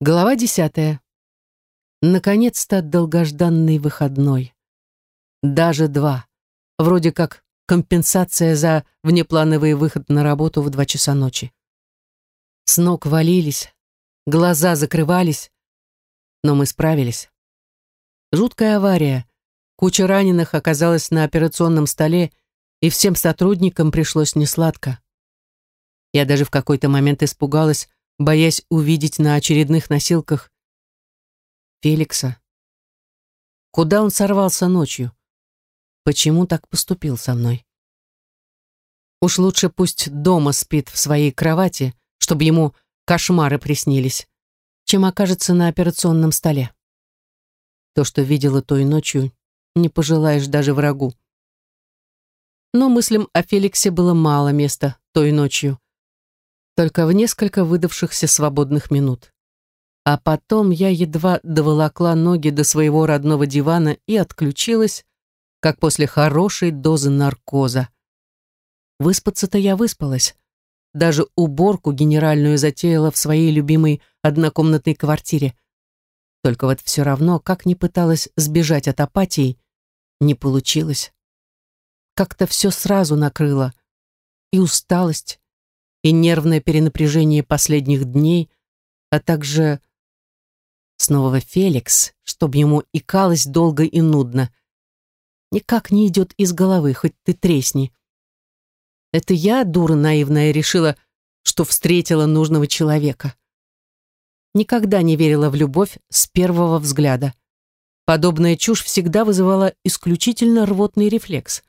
Глава десятая. Наконец-то долгожданный выходной. Даже два. Вроде как компенсация за внеплановый выход на работу в два часа ночи. С ног валились, глаза закрывались, но мы справились. Жуткая авария. Куча раненых оказалась на операционном столе, и всем сотрудникам пришлось несладко. Я даже в какой-то момент испугалась, боясь увидеть на очередных носилках Феликса. Куда он сорвался ночью? Почему так поступил со мной? Уж лучше пусть дома спит в своей кровати, чтобы ему кошмары приснились, чем окажется на операционном столе. То, что видела той ночью, не пожелаешь даже врагу. Но мыслям о Феликсе было мало места той ночью только в несколько выдавшихся свободных минут. А потом я едва доволокла ноги до своего родного дивана и отключилась, как после хорошей дозы наркоза. Выспаться-то я выспалась. Даже уборку генеральную затеяла в своей любимой однокомнатной квартире. Только вот все равно, как ни пыталась сбежать от апатии, не получилось. Как-то все сразу накрыло. И усталость, и нервное перенапряжение последних дней, а также снова Феликс, чтобы ему икалось долго и нудно. Никак не идет из головы, хоть ты тресни. Это я, дура наивная, решила, что встретила нужного человека. Никогда не верила в любовь с первого взгляда. Подобная чушь всегда вызывала исключительно рвотный рефлекс.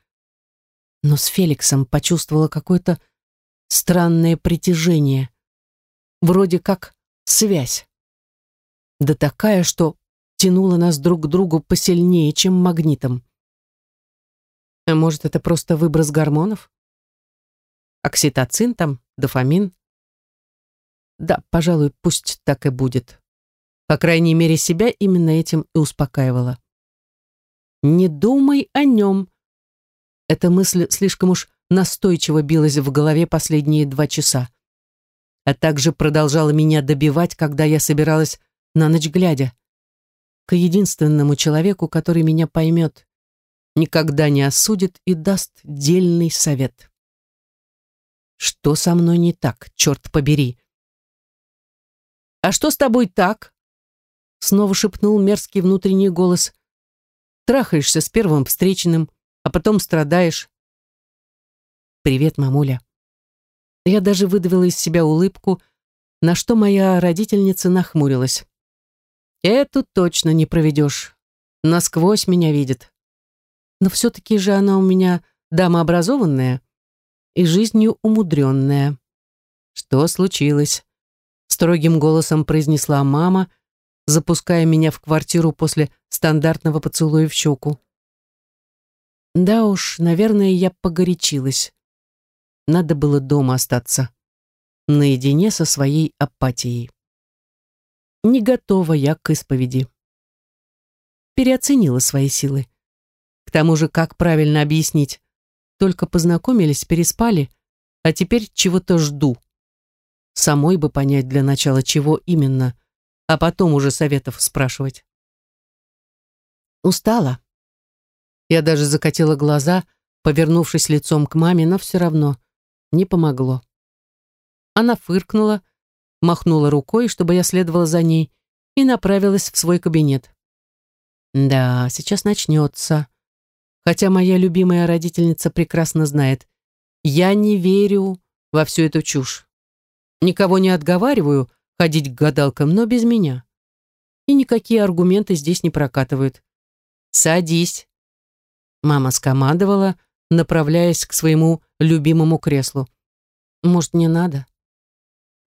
Но с Феликсом почувствовала какой-то странное притяжение. Вроде как связь. Да такая, что тянула нас друг к другу посильнее, чем магнитом. А может, это просто выброс гормонов? Окситоцин там, дофамин? Да, пожалуй, пусть так и будет. По крайней мере, себя именно этим и успокаивала. «Не думай о нем». Эта мысль слишком уж настойчиво билась в голове последние два часа, а также продолжала меня добивать, когда я собиралась на ночь глядя, к единственному человеку, который меня поймет, никогда не осудит и даст дельный совет. Что со мной не так, черт побери? «А что с тобой так?» Снова шепнул мерзкий внутренний голос. «Трахаешься с первым встреченным, а потом страдаешь, «Привет, мамуля». Я даже выдавила из себя улыбку, на что моя родительница нахмурилась. «Эту точно не проведешь. Насквозь меня видит. Но все-таки же она у меня дама образованная и жизнью умудренная». «Что случилось?» Строгим голосом произнесла мама, запуская меня в квартиру после стандартного поцелуя в щеку. Да уж, наверное, я погорячилась. Надо было дома остаться, наедине со своей апатией. Не готова я к исповеди. Переоценила свои силы. К тому же, как правильно объяснить? Только познакомились, переспали, а теперь чего-то жду. Самой бы понять для начала, чего именно, а потом уже советов спрашивать. Устала. Я даже закатила глаза, повернувшись лицом к маме, но все равно не помогло. Она фыркнула, махнула рукой, чтобы я следовала за ней, и направилась в свой кабинет. Да, сейчас начнется. Хотя моя любимая родительница прекрасно знает, я не верю во всю эту чушь. Никого не отговариваю ходить к гадалкам, но без меня. И никакие аргументы здесь не прокатывают. «Садись», — мама скомандовала, направляясь к своему любимому креслу. Может, не надо?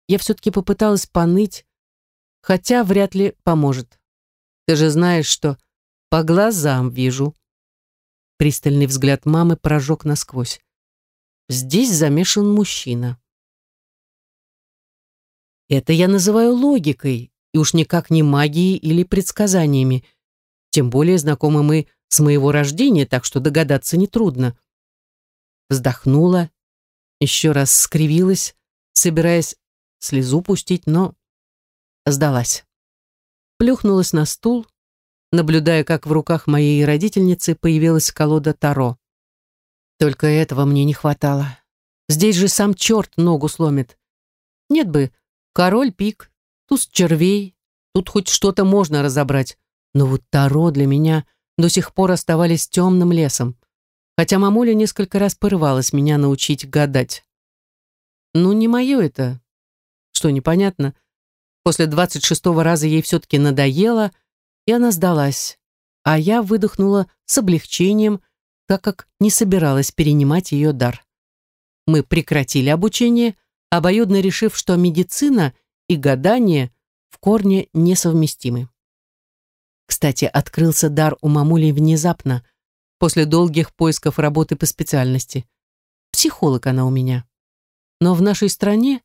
Я все-таки попыталась поныть, хотя вряд ли поможет. Ты же знаешь, что по глазам вижу. Пристальный взгляд мамы прожег насквозь. Здесь замешан мужчина. Это я называю логикой, и уж никак не магией или предсказаниями. Тем более знакомы мы с моего рождения, так что догадаться нетрудно вздохнула, еще раз скривилась, собираясь слезу пустить, но сдалась. плюхнулась на стул, наблюдая, как в руках моей родительницы появилась колода Таро. Только этого мне не хватало. Здесь же сам черт ногу сломит. Нет бы, король пик, туз червей, тут хоть что-то можно разобрать. Но вот Таро для меня до сих пор оставались темным лесом. Хотя мамуля несколько раз порывалась меня научить гадать. Ну, не мое это. Что, непонятно? После двадцать шестого раза ей все-таки надоело, и она сдалась. А я выдохнула с облегчением, так как не собиралась перенимать ее дар. Мы прекратили обучение, обоюдно решив, что медицина и гадание в корне несовместимы. Кстати, открылся дар у мамули внезапно, после долгих поисков работы по специальности. Психолог она у меня. Но в нашей стране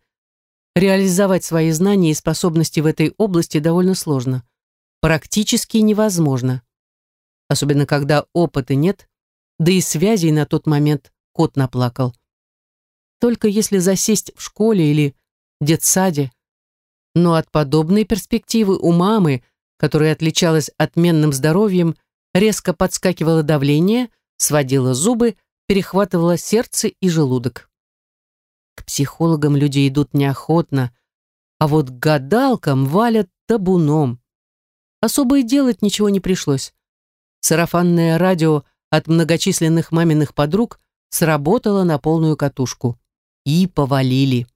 реализовать свои знания и способности в этой области довольно сложно. Практически невозможно. Особенно когда опыта нет, да и связей на тот момент кот наплакал. Только если засесть в школе или детсаде. Но от подобной перспективы у мамы – которая отличалась отменным здоровьем, резко подскакивало давление, сводило зубы, перехватывало сердце и желудок. К психологам люди идут неохотно, а вот к гадалкам валят табуном. Особо и делать ничего не пришлось. Сарафанное радио от многочисленных маминых подруг сработало на полную катушку. И повалили.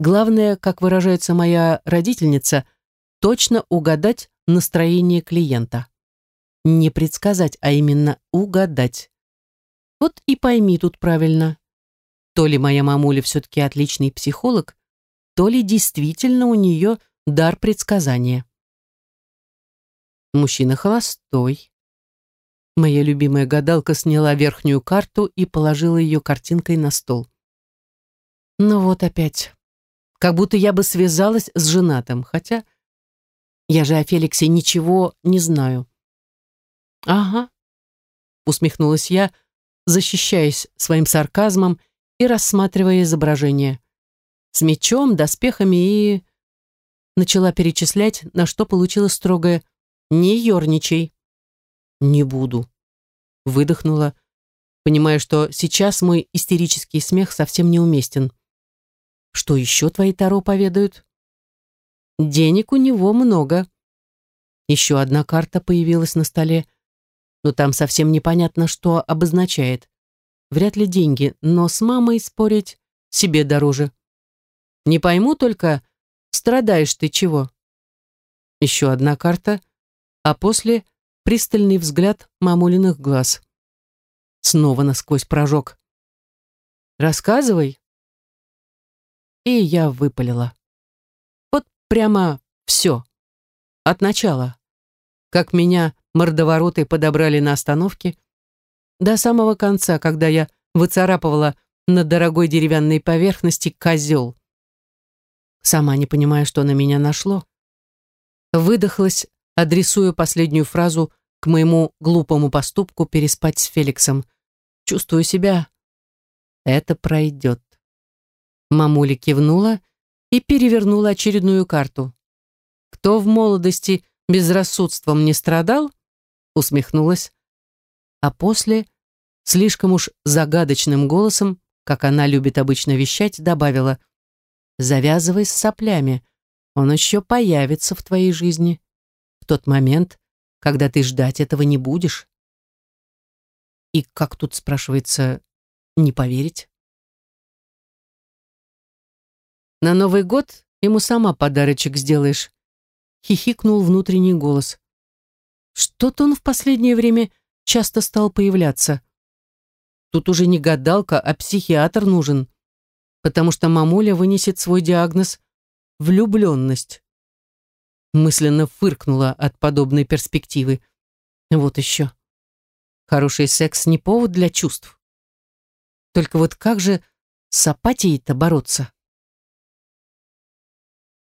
Главное, как выражается моя родительница – точно угадать настроение клиента. Не предсказать, а именно угадать. Вот и пойми тут правильно. То ли моя мамуля все-таки отличный психолог, то ли действительно у нее дар предсказания. Мужчина холостой. Моя любимая гадалка сняла верхнюю карту и положила ее картинкой на стол. Ну вот опять. Как будто я бы связалась с женатым, хотя я же о Феликсе ничего не знаю. Ага, усмехнулась я, защищаясь своим сарказмом и рассматривая изображение. С мечом, доспехами и... Начала перечислять, на что получила строгое «Не ерничай». «Не буду», — выдохнула, понимая, что сейчас мой истерический смех совсем неуместен. «Что еще твои Таро поведают?» Денег у него много. Еще одна карта появилась на столе, но там совсем непонятно, что обозначает. Вряд ли деньги, но с мамой спорить себе дороже. Не пойму только, страдаешь ты чего. Еще одна карта, а после пристальный взгляд мамулиных глаз. Снова насквозь прожег. «Рассказывай». И я выпалила. Прямо все. От начала. Как меня мордовороты подобрали на остановке, до самого конца, когда я выцарапывала на дорогой деревянной поверхности козел. Сама не понимая, что на меня нашло. Выдохлась, адресуя последнюю фразу к моему глупому поступку переспать с Феликсом. Чувствую себя. Это пройдет. Мамуля кивнула и перевернула очередную карту. «Кто в молодости безрассудством не страдал?» Усмехнулась. А после, слишком уж загадочным голосом, как она любит обычно вещать, добавила «Завязывай с соплями, он еще появится в твоей жизни. В тот момент, когда ты ждать этого не будешь». И как тут, спрашивается, не поверить? На Новый год ему сама подарочек сделаешь. Хихикнул внутренний голос. Что-то он в последнее время часто стал появляться. Тут уже не гадалка, а психиатр нужен, потому что мамуля вынесет свой диагноз «влюбленность». Мысленно фыркнула от подобной перспективы. Вот еще. Хороший секс не повод для чувств. Только вот как же с апатией-то бороться?